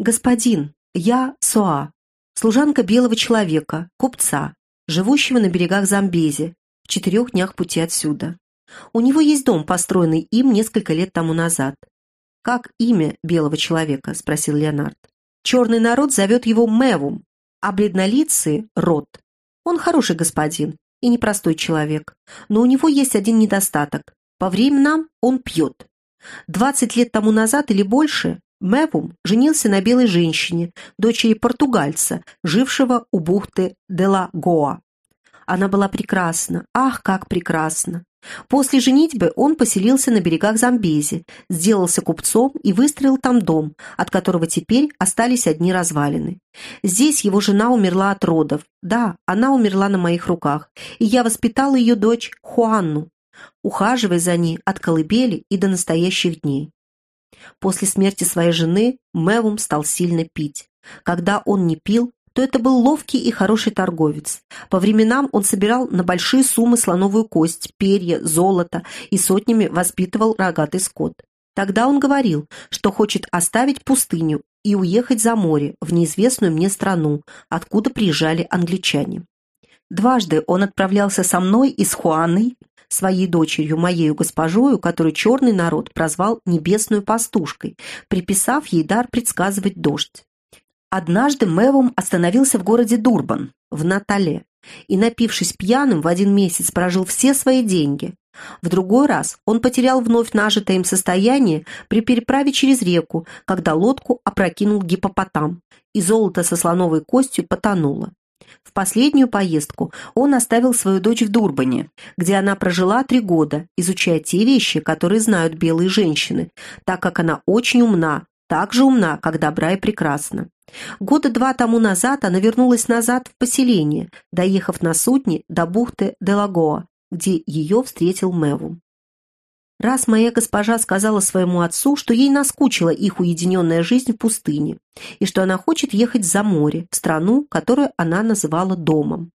«Господин, я Соа, служанка белого человека, купца, живущего на берегах Замбези, в четырех днях пути отсюда. У него есть дом, построенный им несколько лет тому назад. «Как имя белого человека?» – спросил Леонард. «Черный народ зовет его Мевум, а бледнолицый – Рот. Он хороший господин и непростой человек, но у него есть один недостаток. По временам он пьет. Двадцать лет тому назад или больше Мевум женился на белой женщине, дочери португальца, жившего у бухты Дела-Гоа. Она была прекрасна, ах, как прекрасна! После женитьбы он поселился на берегах Замбези, сделался купцом и выстроил там дом, от которого теперь остались одни развалины. Здесь его жена умерла от родов. Да, она умерла на моих руках, и я воспитала ее дочь Хуанну, ухаживая за ней от колыбели и до настоящих дней. После смерти своей жены Мэвум стал сильно пить. Когда он не пил, то это был ловкий и хороший торговец. По временам он собирал на большие суммы слоновую кость, перья, золото и сотнями воспитывал рогатый скот. Тогда он говорил, что хочет оставить пустыню и уехать за море, в неизвестную мне страну, откуда приезжали англичане. Дважды он отправлялся со мной и с Хуаной, своей дочерью, моею госпожою, которую черный народ прозвал «небесную пастушкой», приписав ей дар предсказывать дождь. Однажды Мэвом остановился в городе Дурбан, в Натале, и, напившись пьяным, в один месяц прожил все свои деньги. В другой раз он потерял вновь нажитое им состояние при переправе через реку, когда лодку опрокинул гипопотам, и золото со слоновой костью потонуло. В последнюю поездку он оставил свою дочь в Дурбане, где она прожила три года, изучая те вещи, которые знают белые женщины, так как она очень умна, так же умна, как добра и прекрасна. Года два тому назад она вернулась назад в поселение, доехав на судне до бухты Делагоа, где ее встретил Мэву. Раз моя госпожа сказала своему отцу, что ей наскучила их уединенная жизнь в пустыне, и что она хочет ехать за море, в страну, которую она называла домом.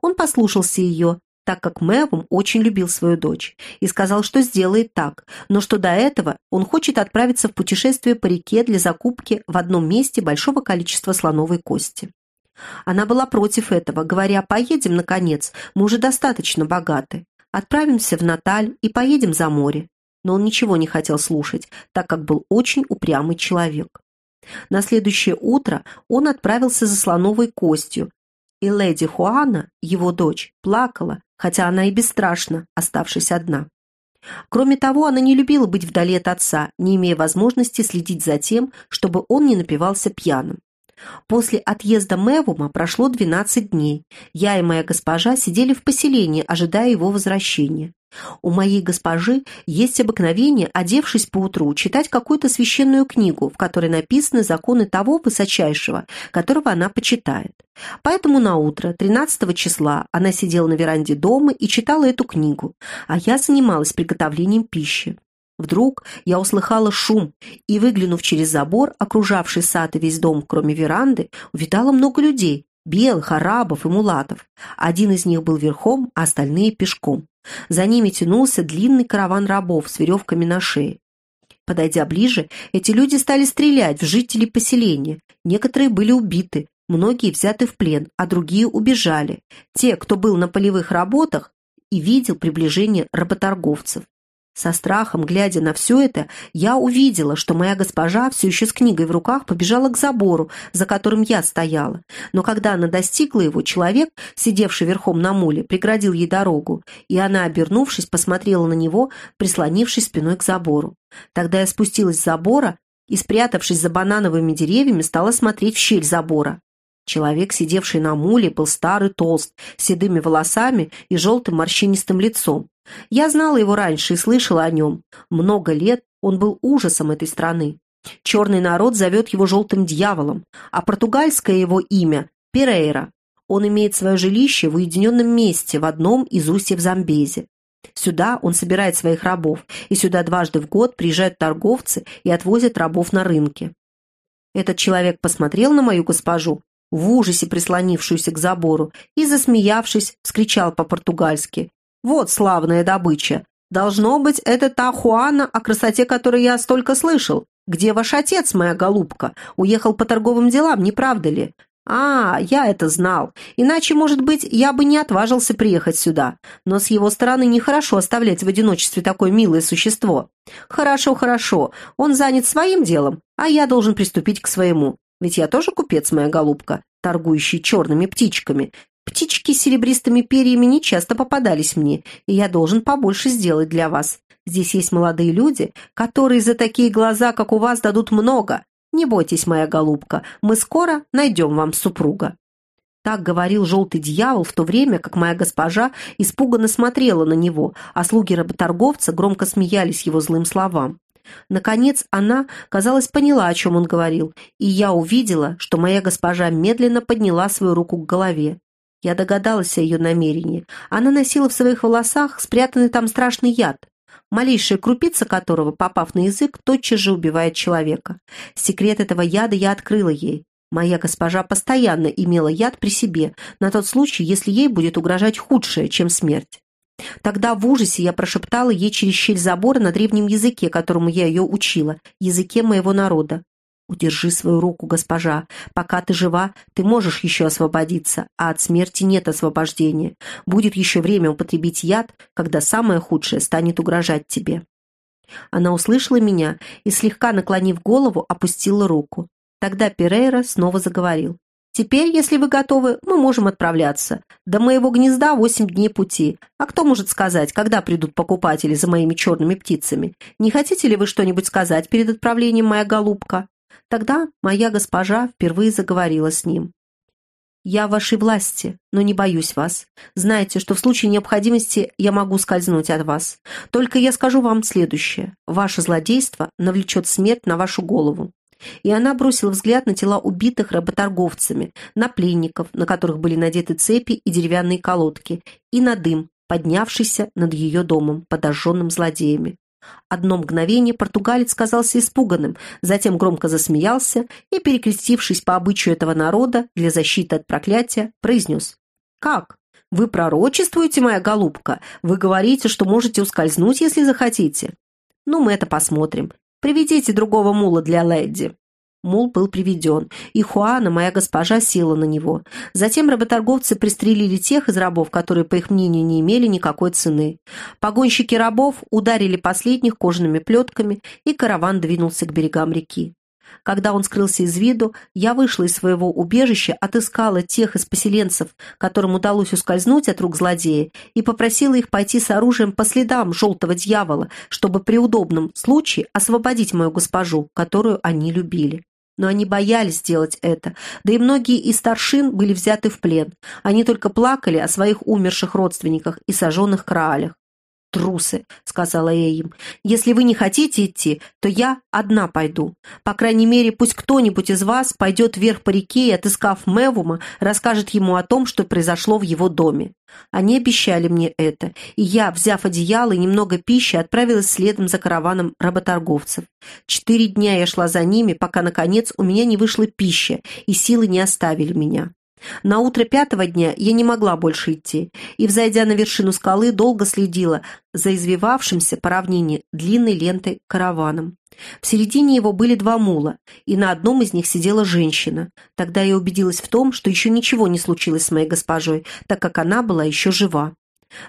Он послушался ее, так как Мэвум очень любил свою дочь, и сказал, что сделает так, но что до этого он хочет отправиться в путешествие по реке для закупки в одном месте большого количества слоновой кости. Она была против этого, говоря, поедем, наконец, мы уже достаточно богаты, отправимся в Наталь и поедем за море. Но он ничего не хотел слушать, так как был очень упрямый человек. На следующее утро он отправился за слоновой костью, и леди Хуана, его дочь, плакала, хотя она и бесстрашна, оставшись одна. Кроме того, она не любила быть вдали от отца, не имея возможности следить за тем, чтобы он не напивался пьяным. После отъезда Мевума прошло 12 дней. Я и моя госпожа сидели в поселении, ожидая его возвращения. У моей госпожи есть обыкновение, одевшись поутру, читать какую-то священную книгу, в которой написаны законы того высочайшего, которого она почитает. Поэтому на утро 13 числа она сидела на веранде дома и читала эту книгу, а я занималась приготовлением пищи. Вдруг я услыхала шум и, выглянув через забор, окружавший сад и весь дом, кроме веранды, увидала много людей, белых, арабов и мулатов. Один из них был верхом, а остальные пешком. За ними тянулся длинный караван рабов с веревками на шее. Подойдя ближе, эти люди стали стрелять в жителей поселения. Некоторые были убиты, многие взяты в плен, а другие убежали. Те, кто был на полевых работах и видел приближение работорговцев. Со страхом, глядя на все это, я увидела, что моя госпожа все еще с книгой в руках побежала к забору, за которым я стояла. Но когда она достигла его, человек, сидевший верхом на муле, преградил ей дорогу, и она, обернувшись, посмотрела на него, прислонившись спиной к забору. Тогда я спустилась с забора и, спрятавшись за банановыми деревьями, стала смотреть в щель забора. Человек, сидевший на муле, был старый толст, с седыми волосами и желтым морщинистым лицом. Я знала его раньше и слышала о нем. Много лет он был ужасом этой страны. Черный народ зовет его желтым дьяволом, а португальское его имя – Перейра. Он имеет свое жилище в уединенном месте в одном из устьев Замбези. Сюда он собирает своих рабов, и сюда дважды в год приезжают торговцы и отвозят рабов на рынке. Этот человек посмотрел на мою госпожу, в ужасе прислонившуюся к забору, и, засмеявшись, вскричал по-португальски «Вот славная добыча! Должно быть, это та Хуана, о красоте которой я столько слышал. Где ваш отец, моя голубка? Уехал по торговым делам, не правда ли? «А, я это знал. Иначе, может быть, я бы не отважился приехать сюда. Но с его стороны нехорошо оставлять в одиночестве такое милое существо. Хорошо, хорошо. Он занят своим делом, а я должен приступить к своему. Ведь я тоже купец, моя голубка, торгующий черными птичками. Птички с серебристыми перьями не часто попадались мне, и я должен побольше сделать для вас. Здесь есть молодые люди, которые за такие глаза, как у вас, дадут много. Не бойтесь, моя голубка, мы скоро найдем вам супруга». Так говорил желтый дьявол в то время, как моя госпожа испуганно смотрела на него, а слуги работорговца громко смеялись его злым словам. Наконец она, казалось, поняла, о чем он говорил, и я увидела, что моя госпожа медленно подняла свою руку к голове. Я догадалась о ее намерении. Она носила в своих волосах спрятанный там страшный яд малейшая крупица которого, попав на язык, тотчас же убивает человека. Секрет этого яда я открыла ей. Моя госпожа постоянно имела яд при себе, на тот случай, если ей будет угрожать худшее, чем смерть. Тогда в ужасе я прошептала ей через щель забора на древнем языке, которому я ее учила, языке моего народа. «Удержи свою руку, госпожа. Пока ты жива, ты можешь еще освободиться, а от смерти нет освобождения. Будет еще время употребить яд, когда самое худшее станет угрожать тебе». Она услышала меня и, слегка наклонив голову, опустила руку. Тогда Перейра снова заговорил. «Теперь, если вы готовы, мы можем отправляться. До моего гнезда восемь дней пути. А кто может сказать, когда придут покупатели за моими черными птицами? Не хотите ли вы что-нибудь сказать перед отправлением, моя голубка?» Тогда моя госпожа впервые заговорила с ним. «Я в вашей власти, но не боюсь вас. Знайте, что в случае необходимости я могу скользнуть от вас. Только я скажу вам следующее. Ваше злодейство навлечет смерть на вашу голову». И она бросила взгляд на тела убитых работорговцами, на пленников, на которых были надеты цепи и деревянные колодки, и на дым, поднявшийся над ее домом, подожженным злодеями. Одно мгновение португалец казался испуганным, затем громко засмеялся и, перекрестившись по обычаю этого народа для защиты от проклятия, произнес «Как? Вы пророчествуете, моя голубка? Вы говорите, что можете ускользнуть, если захотите?» «Ну, мы это посмотрим. Приведите другого мула для леди». Мул был приведен, и Хуана, моя госпожа, села на него. Затем работорговцы пристрелили тех из рабов, которые, по их мнению, не имели никакой цены. Погонщики рабов ударили последних кожаными плетками, и караван двинулся к берегам реки. Когда он скрылся из виду, я вышла из своего убежища, отыскала тех из поселенцев, которым удалось ускользнуть от рук злодея, и попросила их пойти с оружием по следам желтого дьявола, чтобы при удобном случае освободить мою госпожу, которую они любили. Но они боялись сделать это, да и многие из старшин были взяты в плен. Они только плакали о своих умерших родственниках и сожженных краалях. «Трусы», — сказала я им. «Если вы не хотите идти, то я одна пойду. По крайней мере, пусть кто-нибудь из вас пойдет вверх по реке и, отыскав Мевума, расскажет ему о том, что произошло в его доме». Они обещали мне это, и я, взяв одеяло и немного пищи, отправилась следом за караваном работорговцев. Четыре дня я шла за ними, пока, наконец, у меня не вышла пища, и силы не оставили меня. На утро пятого дня я не могла больше идти, и, взойдя на вершину скалы, долго следила за извивавшимся по равнине длинной лентой караваном. В середине его были два мула, и на одном из них сидела женщина. Тогда я убедилась в том, что еще ничего не случилось с моей госпожой, так как она была еще жива.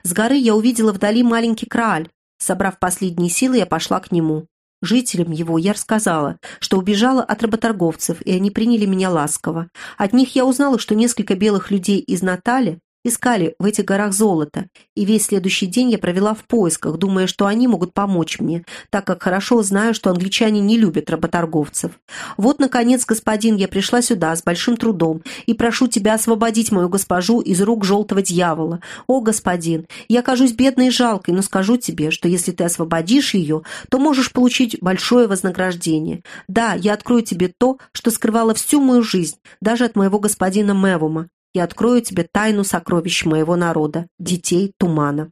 С горы я увидела вдали маленький крааль. Собрав последние силы, я пошла к нему. Жителям его я рассказала, что убежала от работорговцев, и они приняли меня ласково. От них я узнала, что несколько белых людей из Натали Искали в этих горах золото, и весь следующий день я провела в поисках, думая, что они могут помочь мне, так как хорошо знаю, что англичане не любят работорговцев. Вот, наконец, господин, я пришла сюда с большим трудом и прошу тебя освободить мою госпожу из рук желтого дьявола. О, господин, я кажусь бедной и жалкой, но скажу тебе, что если ты освободишь ее, то можешь получить большое вознаграждение. Да, я открою тебе то, что скрывало всю мою жизнь, даже от моего господина Мевума и открою тебе тайну сокровищ моего народа, детей тумана».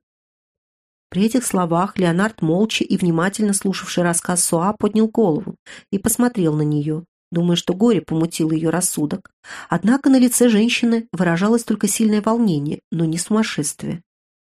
При этих словах Леонард, молча и внимательно слушавший рассказ Суа, поднял голову и посмотрел на нее, думая, что горе помутило ее рассудок. Однако на лице женщины выражалось только сильное волнение, но не сумасшествие.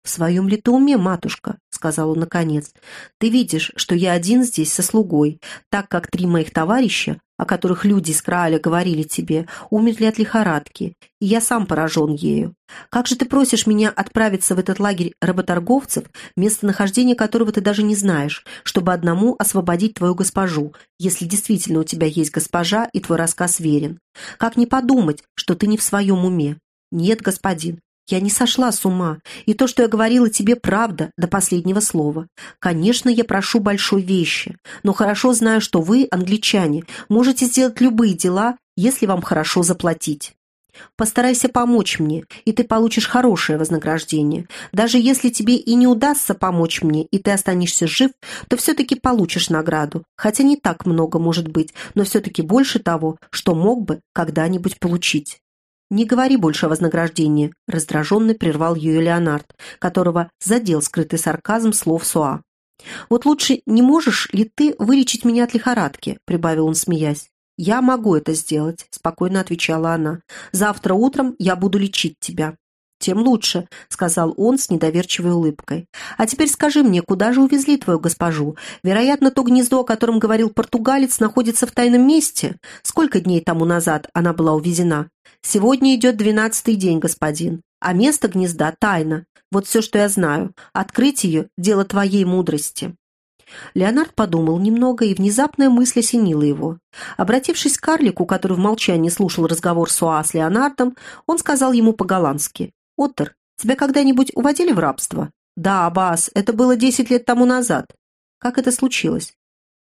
«В своем ли ты уме, матушка?» — сказал он наконец. «Ты видишь, что я один здесь со слугой, так как три моих товарища, о которых люди из Крааля говорили тебе, умерли от лихорадки, и я сам поражен ею. Как же ты просишь меня отправиться в этот лагерь работорговцев, местонахождение которого ты даже не знаешь, чтобы одному освободить твою госпожу, если действительно у тебя есть госпожа и твой рассказ верен? Как не подумать, что ты не в своем уме? Нет, господин, я не сошла с ума, и то, что я говорила тебе, правда, до последнего слова. Конечно, я прошу большой вещи, но хорошо знаю, что вы, англичане, можете сделать любые дела, если вам хорошо заплатить. Постарайся помочь мне, и ты получишь хорошее вознаграждение. Даже если тебе и не удастся помочь мне, и ты останешься жив, то все-таки получишь награду. Хотя не так много, может быть, но все-таки больше того, что мог бы когда-нибудь получить. «Не говори больше о вознаграждении», — раздраженно прервал ее Леонард, которого задел скрытый сарказм слов Суа. «Вот лучше не можешь ли ты вылечить меня от лихорадки?» — прибавил он, смеясь. «Я могу это сделать», — спокойно отвечала она. «Завтра утром я буду лечить тебя». «Тем лучше», — сказал он с недоверчивой улыбкой. «А теперь скажи мне, куда же увезли твою госпожу? Вероятно, то гнездо, о котором говорил португалец, находится в тайном месте. Сколько дней тому назад она была увезена?» «Сегодня идет двенадцатый день, господин, а место гнезда — тайна. Вот все, что я знаю. Открыть ее — дело твоей мудрости». Леонард подумал немного, и внезапная мысль осенила его. Обратившись к карлику, который в молчании слушал разговор Суа с Леонардом, он сказал ему по-голландски. «Оттер, тебя когда-нибудь уводили в рабство?» «Да, Бас, это было десять лет тому назад». «Как это случилось?»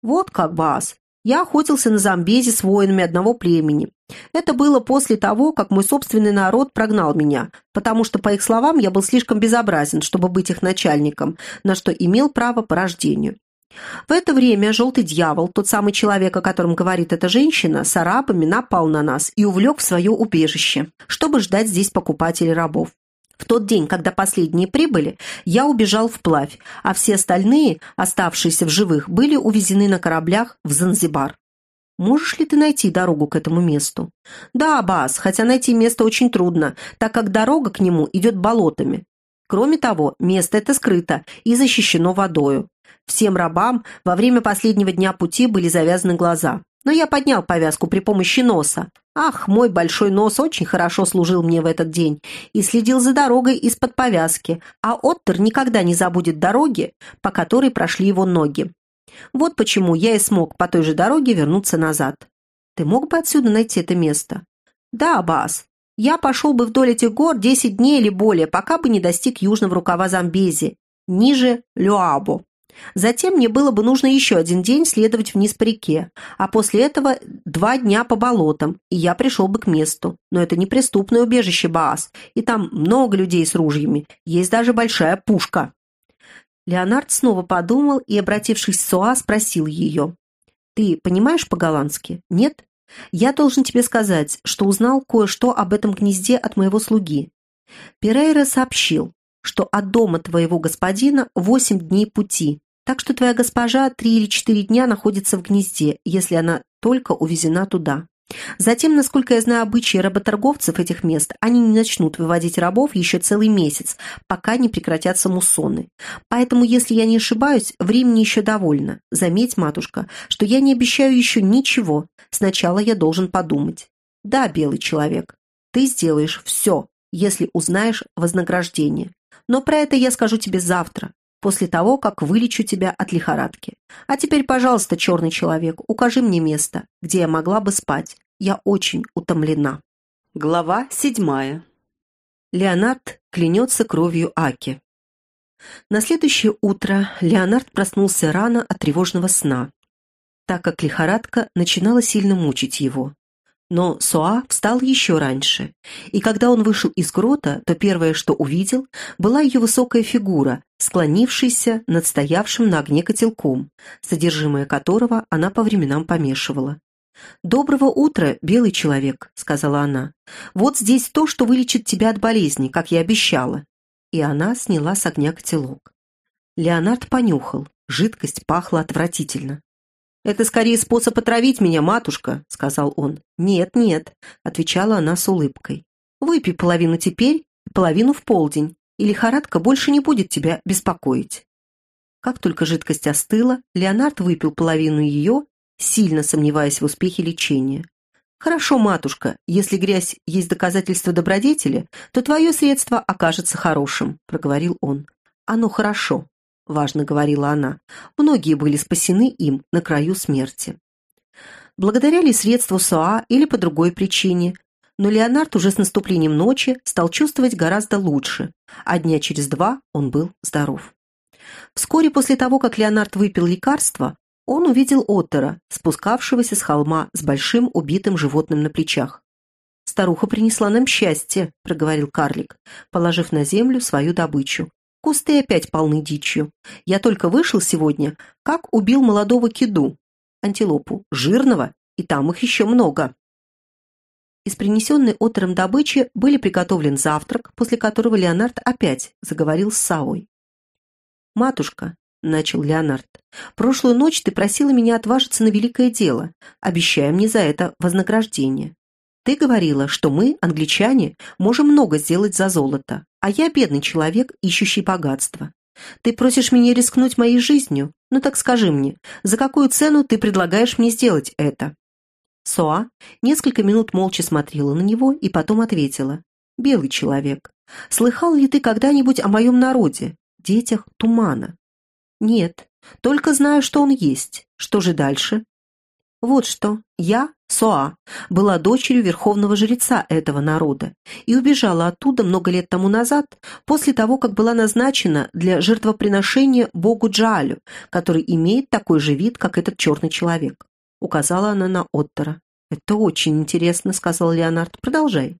«Вот как, Бас. Я охотился на Замбезе с воинами одного племени. Это было после того, как мой собственный народ прогнал меня, потому что, по их словам, я был слишком безобразен, чтобы быть их начальником, на что имел право по рождению. В это время желтый дьявол, тот самый человек, о котором говорит эта женщина, с арабами напал на нас и увлек в свое убежище, чтобы ждать здесь покупателей рабов. В тот день, когда последние прибыли, я убежал вплавь, а все остальные, оставшиеся в живых, были увезены на кораблях в Занзибар. Можешь ли ты найти дорогу к этому месту? Да, Бас, хотя найти место очень трудно, так как дорога к нему идет болотами. Кроме того, место это скрыто и защищено водою. Всем рабам во время последнего дня пути были завязаны глаза. Но я поднял повязку при помощи носа. Ах, мой большой нос очень хорошо служил мне в этот день и следил за дорогой из-под повязки, а Оттер никогда не забудет дороги, по которой прошли его ноги. Вот почему я и смог по той же дороге вернуться назад. Ты мог бы отсюда найти это место? Да, Бас. Я пошел бы вдоль этих гор десять дней или более, пока бы не достиг южного рукава Замбези, ниже Люабо. Затем мне было бы нужно еще один день следовать вниз по реке, а после этого два дня по болотам, и я пришел бы к месту. Но это неприступное убежище Баас, и там много людей с ружьями, есть даже большая пушка. Леонард снова подумал и, обратившись к Суа, спросил ее. «Ты понимаешь по-голландски? Нет? Я должен тебе сказать, что узнал кое-что об этом гнезде от моего слуги. Перейра сообщил, что от дома твоего господина восемь дней пути, так что твоя госпожа три или четыре дня находится в гнезде, если она только увезена туда. Затем, насколько я знаю обычаи работорговцев этих мест, они не начнут выводить рабов еще целый месяц, пока не прекратятся муссоны. Поэтому, если я не ошибаюсь, времени еще довольно. Заметь, матушка, что я не обещаю еще ничего. Сначала я должен подумать. Да, белый человек, ты сделаешь все, если узнаешь вознаграждение. Но про это я скажу тебе завтра, после того, как вылечу тебя от лихорадки. А теперь, пожалуйста, черный человек, укажи мне место, где я могла бы спать. Я очень утомлена». Глава седьмая. Леонард клянется кровью Аки. На следующее утро Леонард проснулся рано от тревожного сна, так как лихорадка начинала сильно мучить его. Но Суа встал еще раньше, и когда он вышел из грота, то первое, что увидел, была ее высокая фигура, склонившаяся над стоявшим на огне котелком, содержимое которого она по временам помешивала. «Доброго утра, белый человек», — сказала она. «Вот здесь то, что вылечит тебя от болезни, как я обещала». И она сняла с огня котелок. Леонард понюхал. Жидкость пахла отвратительно. «Это скорее способ отравить меня, матушка», — сказал он. «Нет, нет», — отвечала она с улыбкой. «Выпей половину теперь, половину в полдень. и лихорадка больше не будет тебя беспокоить. Как только жидкость остыла, Леонард выпил половину ее, сильно сомневаясь в успехе лечения. «Хорошо, матушка, если грязь есть доказательство добродетели, то твое средство окажется хорошим», — проговорил он. «Оно хорошо», — важно говорила она. «Многие были спасены им на краю смерти». Благодаря ли средству СОА или по другой причине, но Леонард уже с наступлением ночи стал чувствовать гораздо лучше, а дня через два он был здоров. Вскоре после того, как Леонард выпил лекарство, он увидел Оттера, спускавшегося с холма с большим убитым животным на плечах. «Старуха принесла нам счастье», — проговорил карлик, положив на землю свою добычу. «Кусты опять полны дичью. Я только вышел сегодня, как убил молодого кеду, антилопу, жирного, и там их еще много». Из принесенной Оттером добычи были приготовлен завтрак, после которого Леонард опять заговорил с Савой. «Матушка», — начал Леонард, — «прошлую ночь ты просила меня отважиться на великое дело, обещая мне за это вознаграждение. Ты говорила, что мы, англичане, можем много сделать за золото, а я бедный человек, ищущий богатство. Ты просишь меня рискнуть моей жизнью? Ну так скажи мне, за какую цену ты предлагаешь мне сделать это?» Соа несколько минут молча смотрела на него и потом ответила. «Белый человек, слыхал ли ты когда-нибудь о моем народе, детях тумана?» «Нет, только знаю, что он есть. Что же дальше?» «Вот что. Я, Соа, была дочерью верховного жреца этого народа и убежала оттуда много лет тому назад, после того, как была назначена для жертвоприношения богу Джаалю, который имеет такой же вид, как этот черный человек указала она на Оттера. «Это очень интересно», — сказал Леонард. «Продолжай».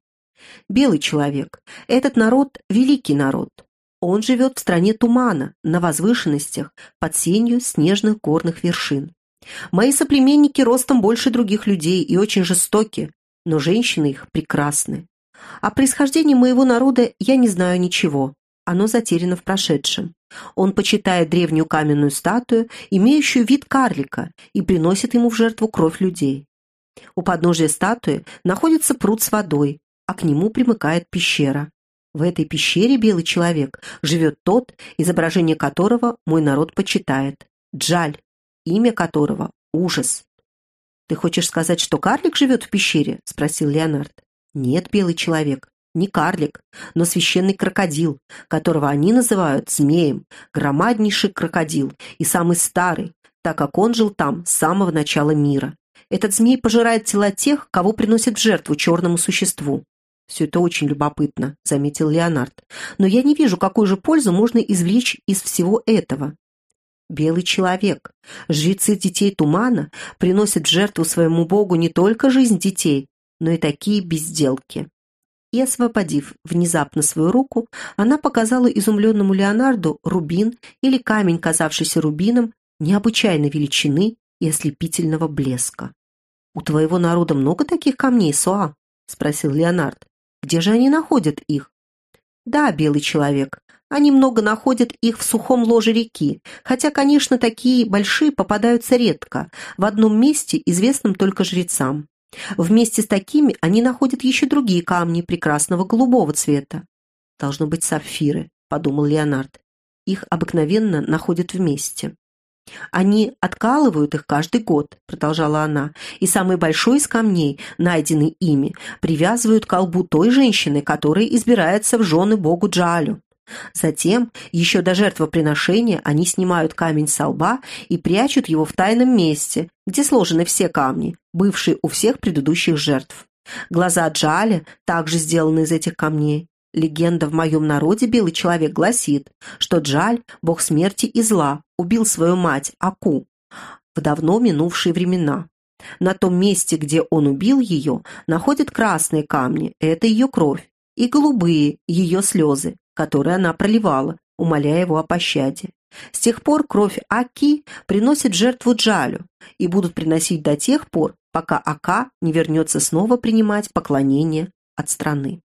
«Белый человек. Этот народ — великий народ. Он живет в стране тумана, на возвышенностях, под сенью снежных горных вершин. Мои соплеменники ростом больше других людей и очень жестоки, но женщины их прекрасны. О происхождении моего народа я не знаю ничего, оно затеряно в прошедшем. Он почитает древнюю каменную статую, имеющую вид карлика, и приносит ему в жертву кровь людей. У подножия статуи находится пруд с водой, а к нему примыкает пещера. В этой пещере белый человек живет тот, изображение которого мой народ почитает. Джаль, имя которого – ужас. «Ты хочешь сказать, что карлик живет в пещере?» – спросил Леонард. «Нет, белый человек не карлик, но священный крокодил, которого они называют змеем, громаднейший крокодил и самый старый, так как он жил там с самого начала мира. Этот змей пожирает тела тех, кого приносит в жертву черному существу. «Все это очень любопытно», — заметил Леонард. «Но я не вижу, какую же пользу можно извлечь из всего этого». Белый человек, жрецы детей тумана, приносят в жертву своему богу не только жизнь детей, но и такие безделки и, освободив внезапно свою руку, она показала изумленному Леонарду рубин или камень, казавшийся рубином, необычайной величины и ослепительного блеска. «У твоего народа много таких камней, Суа?» — спросил Леонард. «Где же они находят их?» «Да, белый человек, они много находят их в сухом ложе реки, хотя, конечно, такие большие попадаются редко, в одном месте, известном только жрецам. Вместе с такими они находят еще другие камни прекрасного голубого цвета. «Должно быть сапфиры», — подумал Леонард. «Их обыкновенно находят вместе». «Они откалывают их каждый год», — продолжала она, «и самый большой из камней, найденный ими, привязывают к колбу той женщины, которая избирается в жены богу Джалю. Затем, еще до жертвоприношения, они снимают камень со лба и прячут его в тайном месте, где сложены все камни, бывшие у всех предыдущих жертв. Глаза Джаля также сделаны из этих камней. Легенда в моем народе «Белый человек» гласит, что Джаль, бог смерти и зла, убил свою мать Аку в давно минувшие времена. На том месте, где он убил ее, находят красные камни, это ее кровь, и голубые, ее слезы, которые она проливала, умоляя его о пощаде. С тех пор кровь Аки приносит жертву Джалю и будут приносить до тех пор, пока Ака не вернется снова принимать поклонение от страны.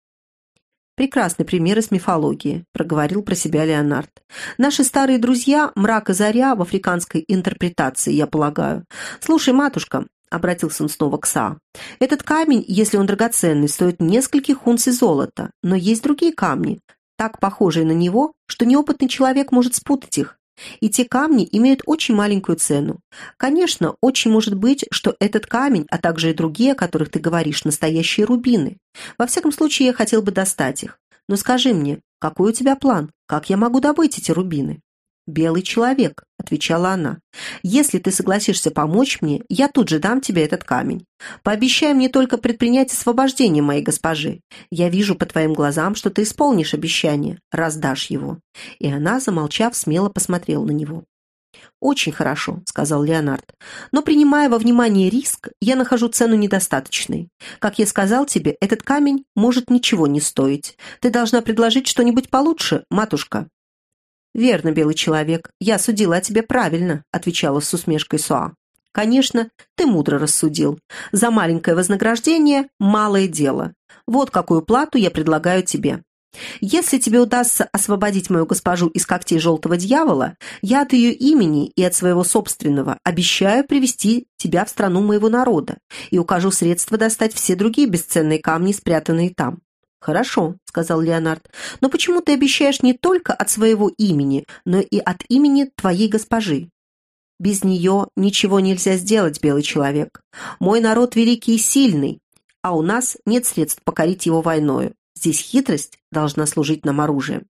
«Прекрасный пример из мифологии», — проговорил про себя Леонард. «Наши старые друзья — мрак и заря в африканской интерпретации, я полагаю. Слушай, матушка, — обратился он снова к Са. «Этот камень, если он драгоценный, стоит нескольких унций золота, но есть другие камни, так похожие на него, что неопытный человек может спутать их. И те камни имеют очень маленькую цену. Конечно, очень может быть, что этот камень, а также и другие, о которых ты говоришь, настоящие рубины. Во всяком случае, я хотел бы достать их. Но скажи мне, какой у тебя план? Как я могу добыть эти рубины? «Белый человек», — отвечала она. «Если ты согласишься помочь мне, я тут же дам тебе этот камень. Пообещай мне только предпринять освобождение моей госпожи. Я вижу по твоим глазам, что ты исполнишь обещание, раздашь его». И она, замолчав, смело посмотрела на него. «Очень хорошо», — сказал Леонард. «Но, принимая во внимание риск, я нахожу цену недостаточной. Как я сказал тебе, этот камень может ничего не стоить. Ты должна предложить что-нибудь получше, матушка». «Верно, белый человек, я судила о тебе правильно», — отвечала с усмешкой Суа. «Конечно, ты мудро рассудил. За маленькое вознаграждение – малое дело. Вот какую плату я предлагаю тебе. Если тебе удастся освободить мою госпожу из когтей желтого дьявола, я от ее имени и от своего собственного обещаю привести тебя в страну моего народа и укажу средства достать все другие бесценные камни, спрятанные там. «Хорошо», — сказал Леонард, — «но почему ты обещаешь не только от своего имени, но и от имени твоей госпожи?» «Без нее ничего нельзя сделать, белый человек. Мой народ великий и сильный, а у нас нет средств покорить его войною. Здесь хитрость должна служить нам оружием».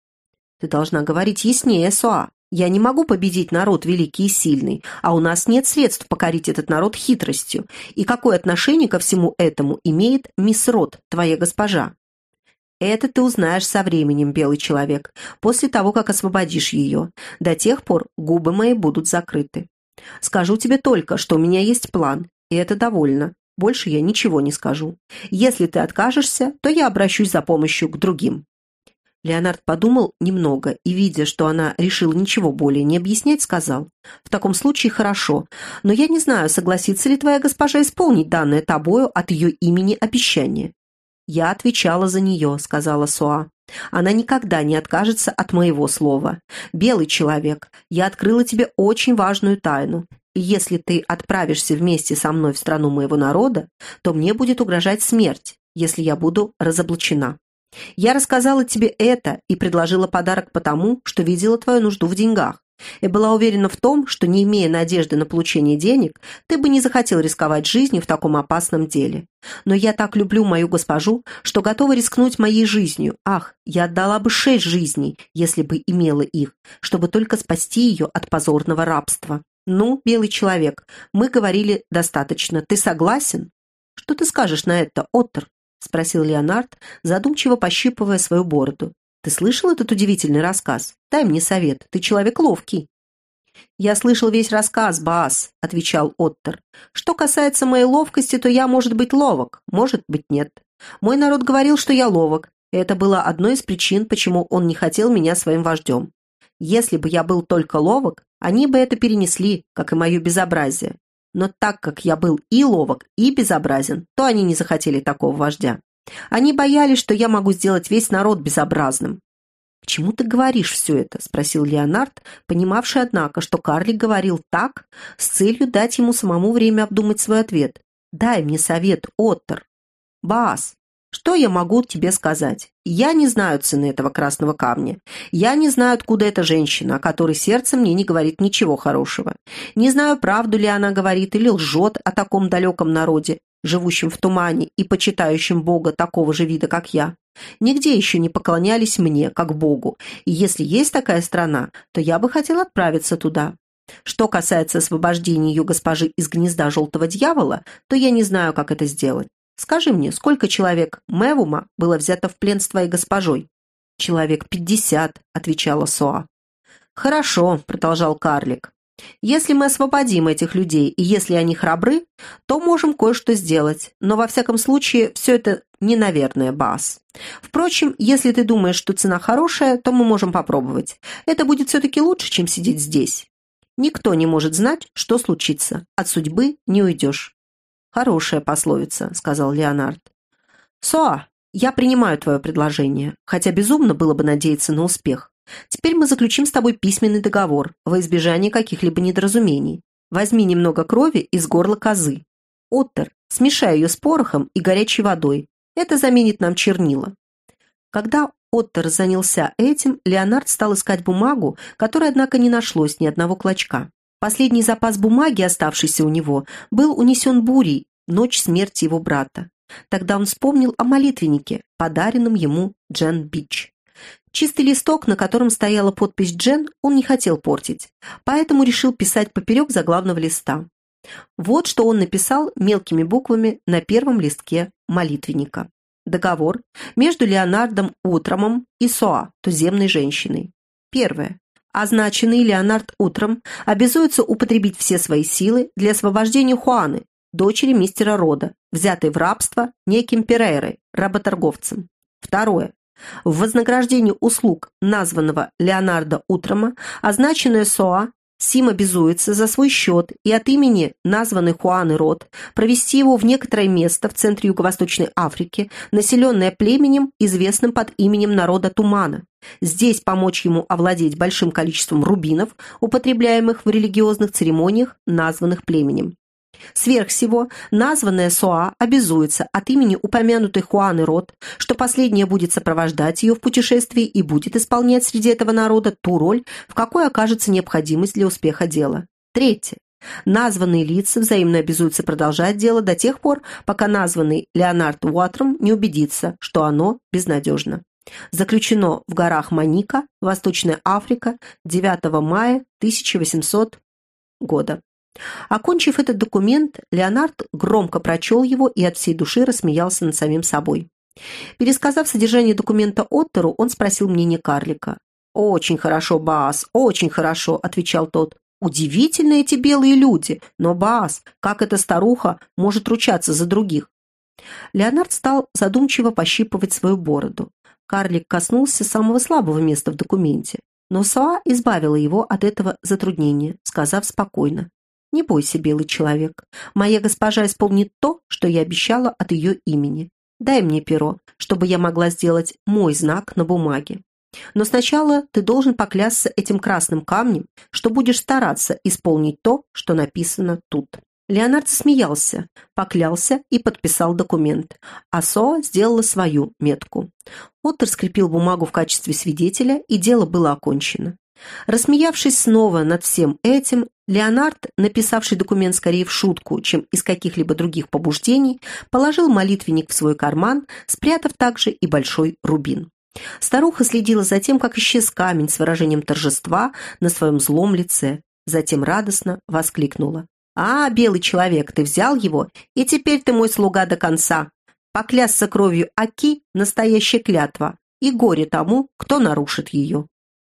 «Ты должна говорить яснее, Суа. Я не могу победить народ великий и сильный, а у нас нет средств покорить этот народ хитростью. И какое отношение ко всему этому имеет мисс Рот, твоя госпожа?» Это ты узнаешь со временем, белый человек, после того, как освободишь ее. До тех пор губы мои будут закрыты. Скажу тебе только, что у меня есть план, и это довольно. Больше я ничего не скажу. Если ты откажешься, то я обращусь за помощью к другим». Леонард подумал немного и, видя, что она решила ничего более не объяснять, сказал, «В таком случае хорошо, но я не знаю, согласится ли твоя госпожа исполнить данное тобою от ее имени обещание. «Я отвечала за нее», — сказала Суа. «Она никогда не откажется от моего слова. Белый человек, я открыла тебе очень важную тайну. Если ты отправишься вместе со мной в страну моего народа, то мне будет угрожать смерть, если я буду разоблачена. Я рассказала тебе это и предложила подарок потому, что видела твою нужду в деньгах и была уверена в том, что, не имея надежды на получение денег, ты бы не захотел рисковать жизнью в таком опасном деле. Но я так люблю мою госпожу, что готова рискнуть моей жизнью. Ах, я отдала бы шесть жизней, если бы имела их, чтобы только спасти ее от позорного рабства. Ну, белый человек, мы говорили достаточно. Ты согласен? Что ты скажешь на это, Оттер? спросил Леонард, задумчиво пощипывая свою бороду. Ты слышал этот удивительный рассказ? Дай мне совет, ты человек ловкий». «Я слышал весь рассказ, Баас», — отвечал Оттер. «Что касается моей ловкости, то я, может быть, ловок, может быть, нет. Мой народ говорил, что я ловок, и это было одной из причин, почему он не хотел меня своим вождем. Если бы я был только ловок, они бы это перенесли, как и мое безобразие. Но так как я был и ловок, и безобразен, то они не захотели такого вождя. Они боялись, что я могу сделать весь народ безобразным. «К чему ты говоришь все это?» – спросил Леонард, понимавший, однако, что карлик говорил так, с целью дать ему самому время обдумать свой ответ. «Дай мне совет, Оттер». «Бас, что я могу тебе сказать? Я не знаю цены этого красного камня. Я не знаю, откуда эта женщина, о которой сердце мне не говорит ничего хорошего. Не знаю, правду ли она говорит или лжет о таком далеком народе, живущим в тумане и почитающим Бога такого же вида, как я. Нигде еще не поклонялись мне, как Богу, и если есть такая страна, то я бы хотел отправиться туда. Что касается освобождения ее госпожи из гнезда желтого дьявола, то я не знаю, как это сделать. Скажи мне, сколько человек Мевума было взято в плен с твоей госпожой?» «Человек пятьдесят», — отвечала Соа. «Хорошо», — продолжал карлик. Если мы освободим этих людей, и если они храбры, то можем кое-что сделать. Но во всяком случае, все это не наверное, Бас. Впрочем, если ты думаешь, что цена хорошая, то мы можем попробовать. Это будет все-таки лучше, чем сидеть здесь. Никто не может знать, что случится. От судьбы не уйдешь. Хорошая пословица, сказал Леонард. Соа, я принимаю твое предложение, хотя безумно было бы надеяться на успех. Теперь мы заключим с тобой письменный договор во избежание каких-либо недоразумений. Возьми немного крови из горла козы. Оттер, смешай ее с порохом и горячей водой. Это заменит нам чернила». Когда Оттер занялся этим, Леонард стал искать бумагу, которой, однако, не нашлось ни одного клочка. Последний запас бумаги, оставшийся у него, был унесен бурей ночь смерти его брата. Тогда он вспомнил о молитвеннике, подаренном ему Джен Бич. Чистый листок, на котором стояла подпись Джен, он не хотел портить, поэтому решил писать поперек заглавного листа. Вот что он написал мелкими буквами на первом листке молитвенника. Договор между Леонардом Утромом и Соа, туземной женщиной. Первое. Означенный Леонард Утром обязуется употребить все свои силы для освобождения Хуаны, дочери мистера Рода, взятой в рабство неким Перейрой, работорговцем. Второе. В вознаграждении услуг названного Леонарда Утрома, означенная СОА Сим обязуется за свой счет и от имени названной Хуаны Род провести его в некоторое место в центре Юго-Восточной Африки, населенное племенем, известным под именем народа Тумана. Здесь помочь ему овладеть большим количеством рубинов, употребляемых в религиозных церемониях, названных племенем. Сверх всего, названная Соа обязуется от имени упомянутой Хуаны Род, что последняя будет сопровождать ее в путешествии и будет исполнять среди этого народа ту роль, в какой окажется необходимость для успеха дела. Третье. Названные лица взаимно обязуются продолжать дело до тех пор, пока названный Леонард Уатром не убедится, что оно безнадежно. Заключено в горах Маника, Восточная Африка, 9 мая 1800 года. Окончив этот документ, Леонард громко прочел его и от всей души рассмеялся над самим собой. Пересказав содержание документа Оттеру, он спросил мнение карлика. «Очень хорошо, Баас, очень хорошо», — отвечал тот. «Удивительно эти белые люди, но, Баас, как эта старуха может ручаться за других?» Леонард стал задумчиво пощипывать свою бороду. Карлик коснулся самого слабого места в документе, но Саа избавила его от этого затруднения, сказав спокойно. «Не бойся, белый человек. Моя госпожа исполнит то, что я обещала от ее имени. Дай мне перо, чтобы я могла сделать мой знак на бумаге. Но сначала ты должен поклясться этим красным камнем, что будешь стараться исполнить то, что написано тут». Леонард смеялся, поклялся и подписал документ, а Соа сделала свою метку. Оттер скрепил бумагу в качестве свидетеля, и дело было окончено. Рассмеявшись снова над всем этим, Леонард, написавший документ скорее в шутку, чем из каких-либо других побуждений, положил молитвенник в свой карман, спрятав также и большой рубин. Старуха следила за тем, как исчез камень с выражением торжества на своем злом лице. Затем радостно воскликнула. «А, белый человек, ты взял его, и теперь ты мой слуга до конца. Поклясться кровью Аки – настоящая клятва, и горе тому, кто нарушит ее».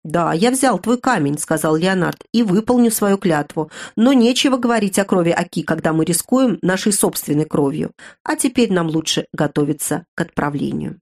«Да, я взял твой камень», — сказал Леонард, — «и выполню свою клятву. Но нечего говорить о крови Аки, когда мы рискуем нашей собственной кровью. А теперь нам лучше готовиться к отправлению».